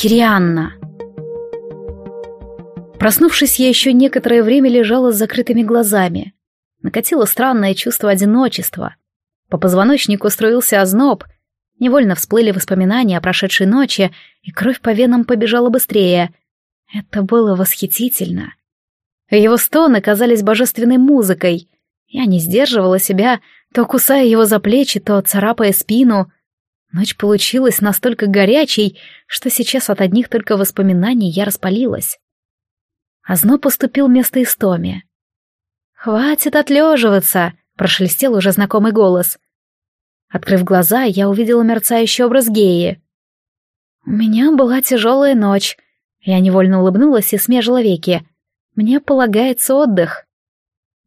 Кирианна. Проснувшись, я еще некоторое время лежала с закрытыми глазами. Накатило странное чувство одиночества. По позвоночнику струился озноб, невольно всплыли воспоминания о прошедшей ночи, и кровь по венам побежала быстрее. Это было восхитительно. Его стоны казались божественной музыкой. Я не сдерживала себя, то кусая его за плечи, то царапая спину. Ночь получилась настолько горячей, что сейчас от одних только воспоминаний я распалилась. Озно поступил вместо истоме. «Хватит отлеживаться!» — прошелестел уже знакомый голос. Открыв глаза, я увидела мерцающий образ геи. «У меня была тяжелая ночь». Я невольно улыбнулась и смежила веки. «Мне полагается отдых».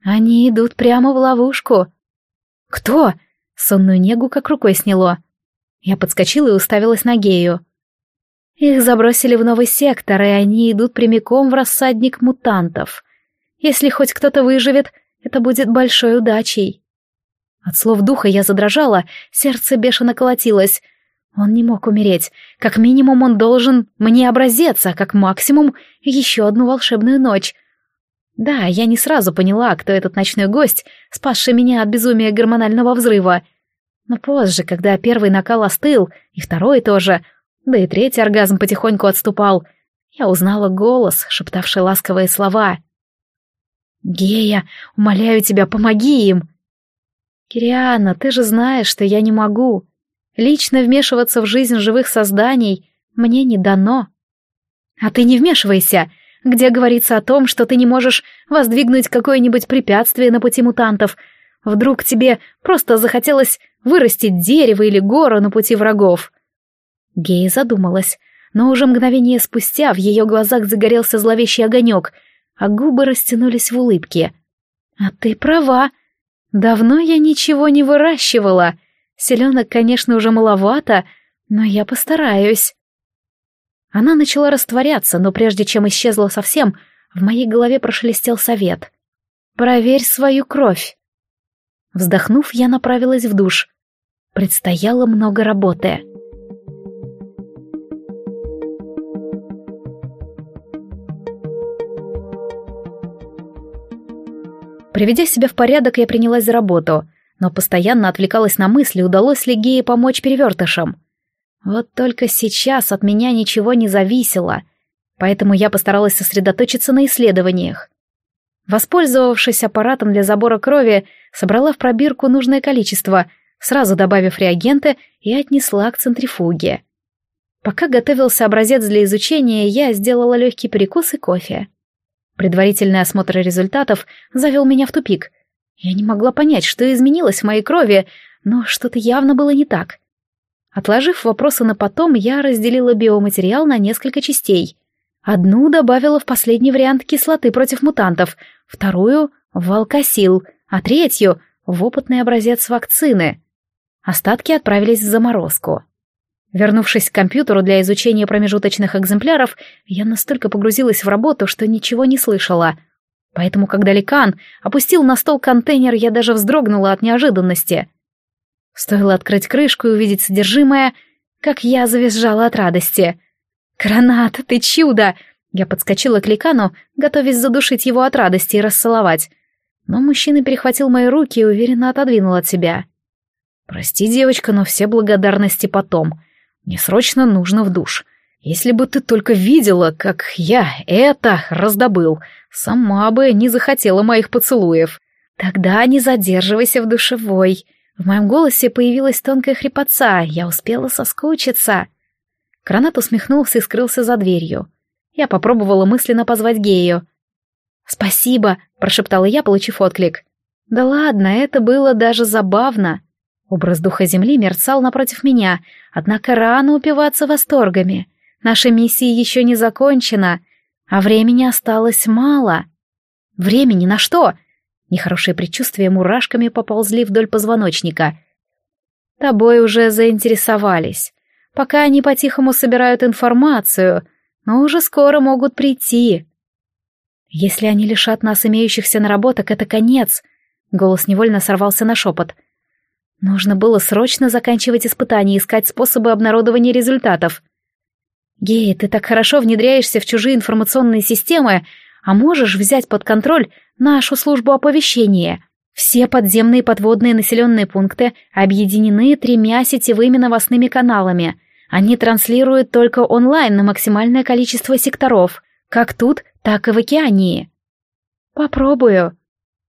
«Они идут прямо в ловушку». «Кто?» — сонную негу как рукой сняло. Я подскочила и уставилась на гею. Их забросили в новый сектор, и они идут прямиком в рассадник мутантов. Если хоть кто-то выживет, это будет большой удачей. От слов духа я задрожала, сердце бешено колотилось. Он не мог умереть. Как минимум он должен мне образеться, а как максимум еще одну волшебную ночь. Да, я не сразу поняла, кто этот ночной гость, спасший меня от безумия гормонального взрыва. Но позже, когда первый накал остыл, и второй тоже, да и третий оргазм потихоньку отступал, я узнала голос, шептавший ласковые слова. «Гея, умоляю тебя, помоги им!» «Кириана, ты же знаешь, что я не могу. Лично вмешиваться в жизнь живых созданий мне не дано». «А ты не вмешивайся!» где говорится о том, что ты не можешь воздвигнуть какое-нибудь препятствие на пути мутантов. Вдруг тебе просто захотелось вырастить дерево или гору на пути врагов. Гея задумалась, но уже мгновение спустя в ее глазах загорелся зловещий огонек, а губы растянулись в улыбке. «А ты права. Давно я ничего не выращивала. Селенок, конечно, уже маловато, но я постараюсь». Она начала растворяться, но прежде чем исчезла совсем, в моей голове прошелестел совет. «Проверь свою кровь». Вздохнув, я направилась в душ. Предстояло много работы. Приведя себя в порядок, я принялась за работу, но постоянно отвлекалась на мысли, удалось ли Гее помочь перевертышам. Вот только сейчас от меня ничего не зависело, поэтому я постаралась сосредоточиться на исследованиях. Воспользовавшись аппаратом для забора крови, собрала в пробирку нужное количество, сразу добавив реагенты и отнесла к центрифуге. Пока готовился образец для изучения, я сделала легкий перекус и кофе. Предварительный осмотр результатов завел меня в тупик. Я не могла понять, что изменилось в моей крови, но что-то явно было не так. Отложив вопросы на потом, я разделила биоматериал на несколько частей. Одну добавила в последний вариант кислоты против мутантов, вторую — в алкосил, а третью — в опытный образец вакцины. Остатки отправились в заморозку. Вернувшись к компьютеру для изучения промежуточных экземпляров, я настолько погрузилась в работу, что ничего не слышала. Поэтому, когда Ликан опустил на стол контейнер, я даже вздрогнула от неожиданности. Стоило открыть крышку и увидеть содержимое, как я завизжала от радости. «Гранат, ты чудо!» Я подскочила к Ликану, готовясь задушить его от радости и расцеловать. Но мужчина перехватил мои руки и уверенно отодвинул от себя. «Прости, девочка, но все благодарности потом. Мне срочно нужно в душ. Если бы ты только видела, как я это раздобыл, сама бы не захотела моих поцелуев. Тогда не задерживайся в душевой. В моем голосе появилась тонкая хрипотца, я успела соскучиться. Гранат усмехнулся и скрылся за дверью. Я попробовала мысленно позвать Гею. «Спасибо», — прошептала я, получив отклик. «Да ладно, это было даже забавно». Образ духа Земли мерцал напротив меня, однако рано упиваться восторгами. Наша миссия еще не закончена, а времени осталось мало. Времени на что? Нехорошие предчувствия мурашками поползли вдоль позвоночника. Тобой уже заинтересовались. Пока они по-тихому собирают информацию, но уже скоро могут прийти. Если они лишат нас имеющихся наработок, это конец. Голос невольно сорвался на шепот. Нужно было срочно заканчивать испытания и искать способы обнародования результатов. Гей, ты так хорошо внедряешься в чужие информационные системы, а можешь взять под контроль нашу службу оповещения. Все подземные подводные населенные пункты объединены тремя сетевыми новостными каналами. Они транслируют только онлайн на максимальное количество секторов, как тут, так и в океании. Попробую.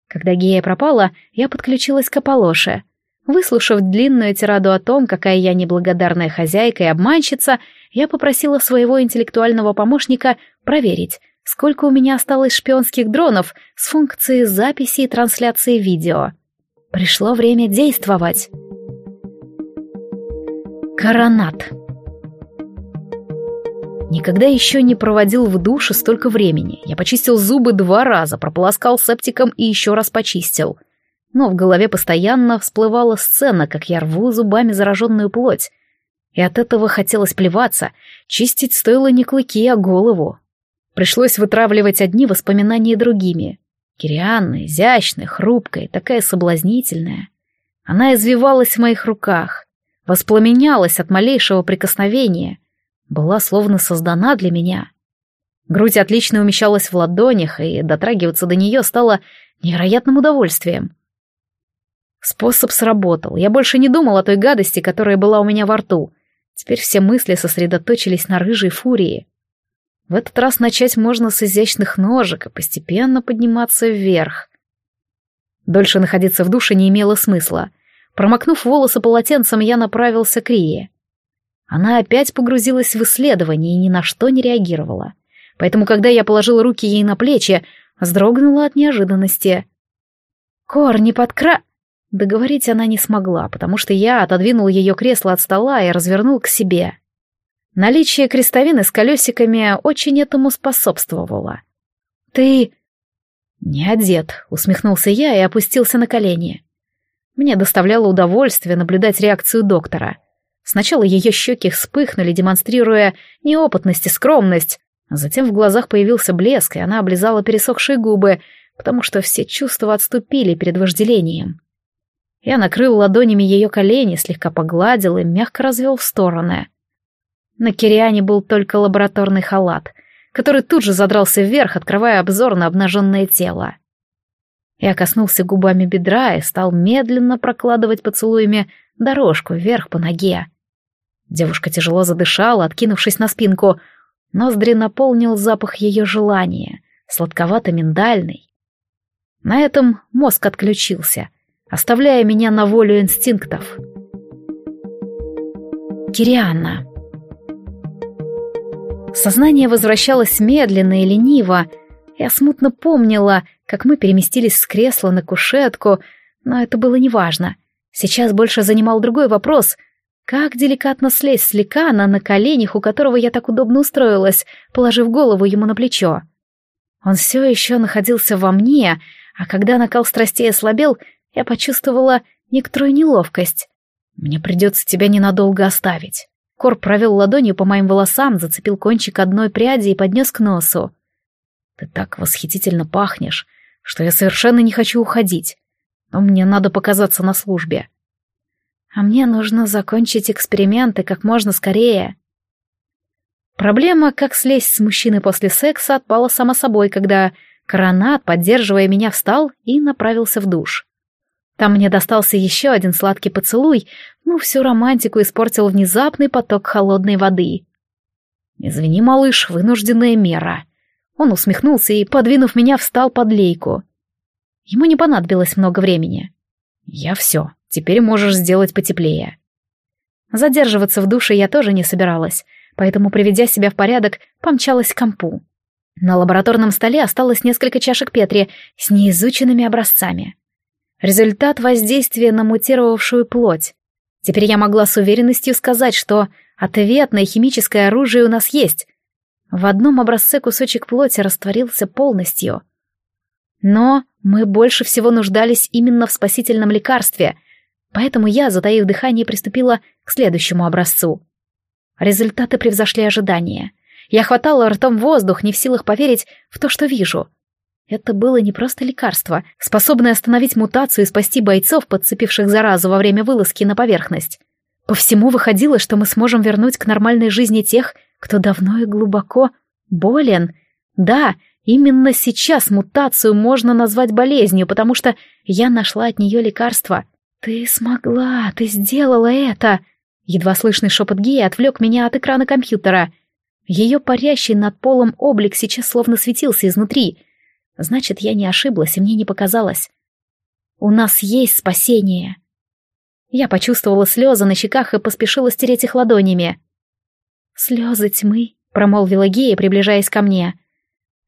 Когда Гея пропала, я подключилась к Аполоше. Выслушав длинную тираду о том, какая я неблагодарная хозяйка и обманщица, я попросила своего интеллектуального помощника проверить, сколько у меня осталось шпионских дронов с функцией записи и трансляции видео. Пришло время действовать. Коронат. Никогда еще не проводил в душе столько времени. Я почистил зубы два раза, прополоскал септиком и еще раз почистил. Но в голове постоянно всплывала сцена, как я рву зубами зараженную плоть. И от этого хотелось плеваться. Чистить стоило не клыки, а голову. Пришлось вытравливать одни воспоминания другими. Кирианна, изящная, хрупкая, такая соблазнительная. Она извивалась в моих руках, воспламенялась от малейшего прикосновения — была словно создана для меня. Грудь отлично умещалась в ладонях, и дотрагиваться до нее стало невероятным удовольствием. Способ сработал. Я больше не думал о той гадости, которая была у меня во рту. Теперь все мысли сосредоточились на рыжей фурии. В этот раз начать можно с изящных ножек и постепенно подниматься вверх. Дольше находиться в душе не имело смысла. Промокнув волосы полотенцем, я направился к Рие. Она опять погрузилась в исследование и ни на что не реагировала. Поэтому, когда я положил руки ей на плечи, вздрогнула от неожиданности. «Кор, не подкра...» Договорить она не смогла, потому что я отодвинул ее кресло от стола и развернул к себе. Наличие крестовины с колесиками очень этому способствовало. «Ты...» «Не одет», — усмехнулся я и опустился на колени. Мне доставляло удовольствие наблюдать реакцию доктора — Сначала ее щеки вспыхнули, демонстрируя неопытность и скромность, а затем в глазах появился блеск, и она облизала пересохшие губы, потому что все чувства отступили перед вожделением. Я накрыл ладонями ее колени, слегка погладил и мягко развел в стороны. На Кириане был только лабораторный халат, который тут же задрался вверх, открывая обзор на обнаженное тело. Я коснулся губами бедра и стал медленно прокладывать поцелуями дорожку вверх по ноге. Девушка тяжело задышала, откинувшись на спинку. Ноздри наполнил запах ее желания, сладковато-миндальный. На этом мозг отключился, оставляя меня на волю инстинктов. Кирианна. Сознание возвращалось медленно и лениво. Я смутно помнила, как мы переместились с кресла на кушетку, но это было неважно. Сейчас больше занимал другой вопрос — как деликатно слезть с ликана на коленях, у которого я так удобно устроилась, положив голову ему на плечо. Он все еще находился во мне, а когда накал страстей ослабел, я почувствовала некоторую неловкость. Мне придется тебя ненадолго оставить. Кор провел ладонью по моим волосам, зацепил кончик одной пряди и поднес к носу. Ты так восхитительно пахнешь, что я совершенно не хочу уходить. Но мне надо показаться на службе. А мне нужно закончить эксперименты как можно скорее. Проблема, как слезть с мужчины после секса, отпала сама собой, когда Коронат, поддерживая меня, встал и направился в душ. Там мне достался еще один сладкий поцелуй, но всю романтику испортил внезапный поток холодной воды. «Извини, малыш, вынужденная мера». Он усмехнулся и, подвинув меня, встал под лейку. Ему не понадобилось много времени. «Я все. Теперь можешь сделать потеплее». Задерживаться в душе я тоже не собиралась, поэтому, приведя себя в порядок, помчалась к компу. На лабораторном столе осталось несколько чашек Петри с неизученными образцами. Результат воздействия на мутировавшую плоть. Теперь я могла с уверенностью сказать, что ответное химическое оружие у нас есть. В одном образце кусочек плоти растворился полностью. Но мы больше всего нуждались именно в спасительном лекарстве — Поэтому я, затаив дыхание, приступила к следующему образцу. Результаты превзошли ожидания. Я хватала ртом воздух, не в силах поверить в то, что вижу. Это было не просто лекарство, способное остановить мутацию и спасти бойцов, подцепивших заразу во время вылазки на поверхность. По всему выходило, что мы сможем вернуть к нормальной жизни тех, кто давно и глубоко болен. Да, именно сейчас мутацию можно назвать болезнью, потому что я нашла от нее лекарство. Ты смогла, ты сделала это. Едва слышный шепот Геи отвлек меня от экрана компьютера. Ее парящий над полом облик сейчас словно светился изнутри. Значит, я не ошиблась, и мне не показалось. У нас есть спасение. Я почувствовала слезы на щеках и поспешила стереть их ладонями. «Слезы тьмы», — промолвила Гея, приближаясь ко мне.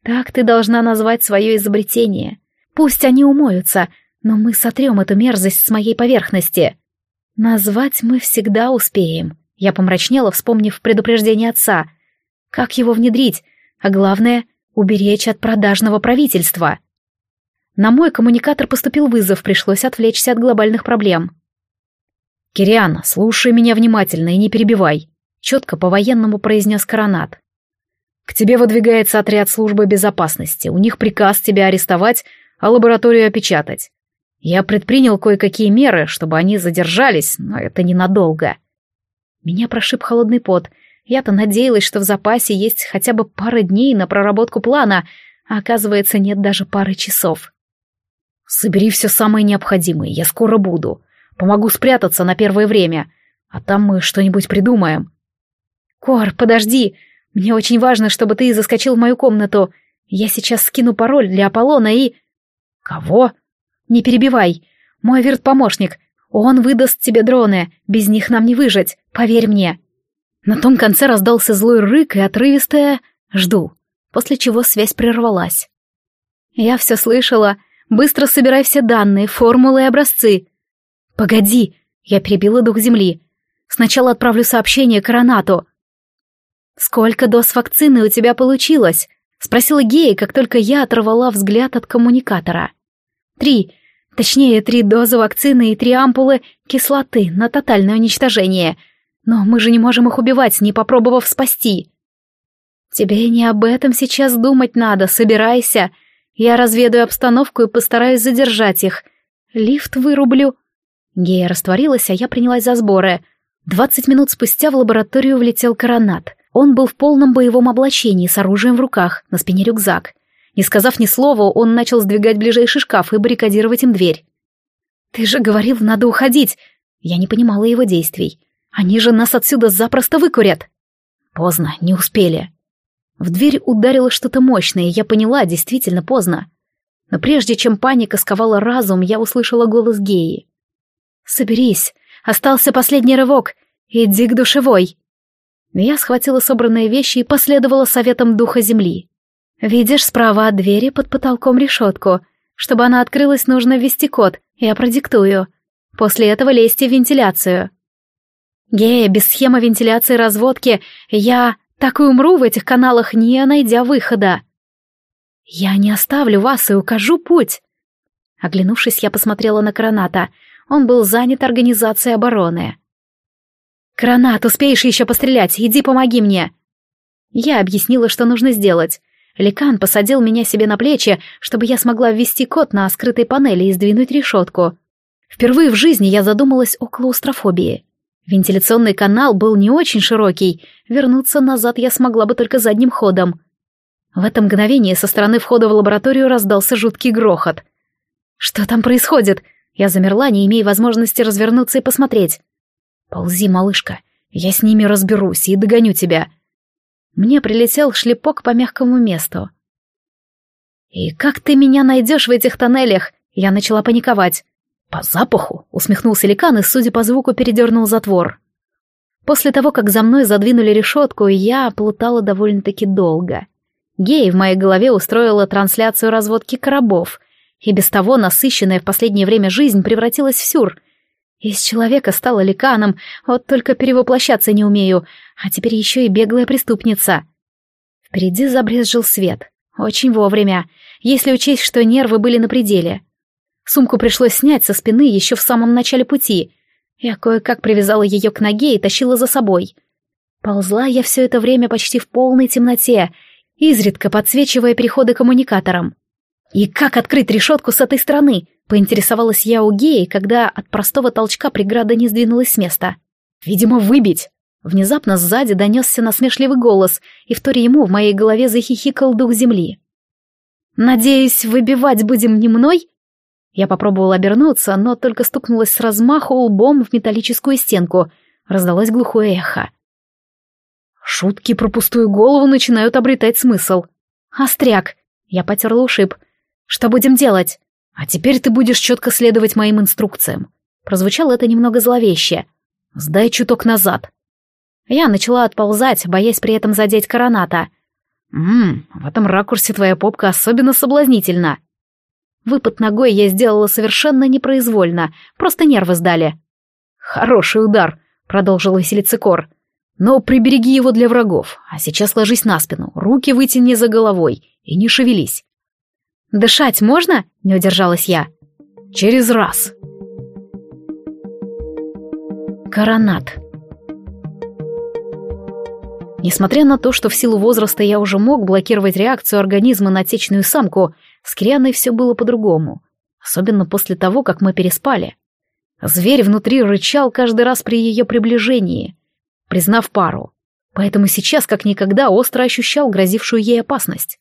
«Так ты должна назвать свое изобретение. Пусть они умоются, но мы сотрем эту мерзость с моей поверхности». «Назвать мы всегда успеем», — я помрачнела, вспомнив предупреждение отца. «Как его внедрить? А главное, уберечь от продажного правительства». На мой коммуникатор поступил вызов, пришлось отвлечься от глобальных проблем. «Кириана, слушай меня внимательно и не перебивай», — четко по-военному произнес Коронат. «К тебе выдвигается отряд службы безопасности. У них приказ тебя арестовать, а лабораторию опечатать. Я предпринял кое-какие меры, чтобы они задержались, но это ненадолго». Меня прошиб холодный пот. Я-то надеялась, что в запасе есть хотя бы пара дней на проработку плана, а оказывается, нет даже пары часов. «Собери все самое необходимое, я скоро буду. Помогу спрятаться на первое время, а там мы что-нибудь придумаем». «Кор, подожди! Мне очень важно, чтобы ты заскочил в мою комнату. Я сейчас скину пароль для Аполлона и...» «Кого?» «Не перебивай. Мой вирт-помощник. Он выдаст тебе дроны. Без них нам не выжить, поверь мне». На том конце раздался злой рык и отрывистое «жду», после чего связь прервалась. «Я все слышала. Быстро собирай все данные, формулы и образцы. «Погоди!» — я перебила дух земли. «Сначала отправлю сообщение Коронату». «Сколько доз вакцины у тебя получилось?» — спросила Гея, как только я оторвала взгляд от коммуникатора. «Три. Точнее, три дозы вакцины и три ампулы кислоты на тотальное уничтожение. Но мы же не можем их убивать, не попробовав спасти». «Тебе не об этом сейчас думать надо, собирайся. Я разведаю обстановку и постараюсь задержать их. Лифт вырублю». Гея растворилась, а я принялась за сборы. Двадцать минут спустя в лабораторию влетел коронат. Он был в полном боевом облачении, с оружием в руках, на спине рюкзак. Не сказав ни слова, он начал сдвигать ближайший шкаф и баррикадировать им дверь. «Ты же говорил, надо уходить!» Я не понимала его действий. «Они же нас отсюда запросто выкурят!» Поздно, не успели. В дверь ударило что-то мощное, я поняла, действительно поздно. Но прежде чем паника сковала разум, я услышала голос Геи. «Соберись, остался последний рывок, иди к душевой». Я схватила собранные вещи и последовала советам духа земли. «Видишь справа от двери под потолком решетку. Чтобы она открылась, нужно ввести код, я продиктую. После этого лезьте в вентиляцию». «Гея, без схемы вентиляции разводки я так и умру в этих каналах, не найдя выхода». «Я не оставлю вас и укажу путь». Оглянувшись, я посмотрела на Кроната — он был занят организацией обороны. «Гранат, успеешь еще пострелять, иди помоги мне!» Я объяснила, что нужно сделать. Ликан посадил меня себе на плечи, чтобы я смогла ввести код на скрытой панели и сдвинуть решетку. Впервые в жизни я задумалась о клаустрофобии. Вентиляционный канал был не очень широкий, вернуться назад я смогла бы только задним ходом. В это мгновение со стороны входа в лабораторию раздался жуткий грохот. «Что там происходит?» Я замерла, не имея возможности развернуться и посмотреть. «Ползи, малышка, я с ними разберусь и догоню тебя». Мне прилетел шлепок по мягкому месту. «И как ты меня найдешь в этих тоннелях?» Я начала паниковать. «По запаху?» — усмехнулся Ликан и, судя по звуку, передернул затвор. После того, как за мной задвинули решетку, я плутала довольно-таки долго. Гей в моей голове устроила трансляцию разводки коробов, и без того насыщенная в последнее время жизнь превратилась в сюр. Из человека стала ликаном, вот только перевоплощаться не умею, а теперь еще и беглая преступница. Впереди забрезжил свет. Очень вовремя, если учесть, что нервы были на пределе. Сумку пришлось снять со спины еще в самом начале пути. Я кое-как привязала ее к ноге и тащила за собой. Ползла я все это время почти в полной темноте, изредка подсвечивая переходы коммуникатором. «И как открыть решетку с этой стороны?» — поинтересовалась я у Геи, когда от простого толчка преграда не сдвинулась с места. «Видимо, выбить». Внезапно сзади донесся насмешливый голос, и в торе ему в моей голове захихикал дух земли. «Надеюсь, выбивать будем не мной?» Я попробовала обернуться, но только стукнулась с размаху лбом в металлическую стенку. Раздалось глухое эхо. Шутки про пустую голову начинают обретать смысл. «Остряк!» Я потерла ушиб. «Что будем делать?» «А теперь ты будешь четко следовать моим инструкциям». Прозвучало это немного зловеще. «Сдай чуток назад». Я начала отползать, боясь при этом задеть короната. «Ммм, в этом ракурсе твоя попка особенно соблазнительна». Выпад ногой я сделала совершенно непроизвольно, просто нервы сдали. «Хороший удар», — продолжил веселиться Кор. «Но прибереги его для врагов, а сейчас ложись на спину, руки вытяни за головой и не шевелись». «Дышать можно?» — не удержалась я. «Через раз». Коронат. Несмотря на то, что в силу возраста я уже мог блокировать реакцию организма на отечную самку, с Крианой все было по-другому. Особенно после того, как мы переспали. Зверь внутри рычал каждый раз при ее приближении, признав пару. Поэтому сейчас как никогда остро ощущал грозившую ей опасность.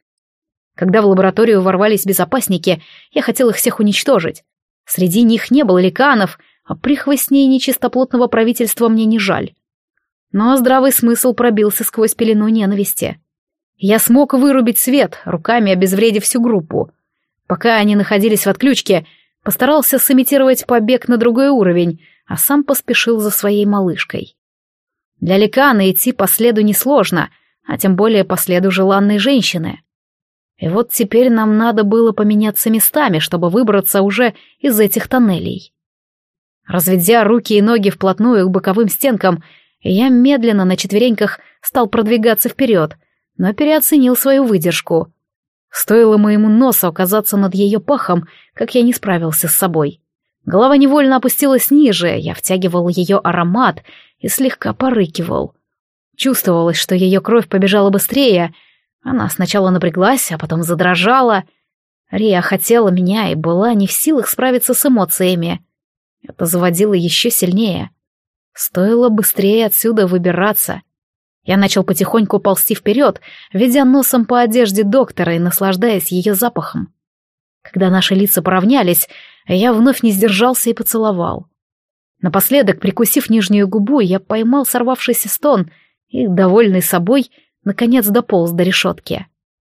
Когда в лабораторию ворвались безопасники, я хотел их всех уничтожить. Среди них не было ликанов — а прихвостней нечистоплотного правительства мне не жаль. Но здравый смысл пробился сквозь пелену ненависти. Я смог вырубить свет, руками обезвредив всю группу. Пока они находились в отключке, постарался сымитировать побег на другой уровень, а сам поспешил за своей малышкой. Для Ликана идти по следу несложно, а тем более по следу желанной женщины. И вот теперь нам надо было поменяться местами, чтобы выбраться уже из этих тоннелей. Разведя руки и ноги вплотную к боковым стенкам, я медленно на четвереньках стал продвигаться вперед, но переоценил свою выдержку. Стоило моему носу оказаться над ее пахом, как я не справился с собой. Голова невольно опустилась ниже, я втягивал ее аромат и слегка порыкивал. Чувствовалось, что ее кровь побежала быстрее. Она сначала напряглась, а потом задрожала. Рия хотела меня и была не в силах справиться с эмоциями. Это заводило еще сильнее. Стоило быстрее отсюда выбираться. Я начал потихоньку ползти вперед, ведя носом по одежде доктора и наслаждаясь ее запахом. Когда наши лица поравнялись, я вновь не сдержался и поцеловал. Напоследок, прикусив нижнюю губу, я поймал сорвавшийся стон и, довольный собой, наконец дополз до решетки.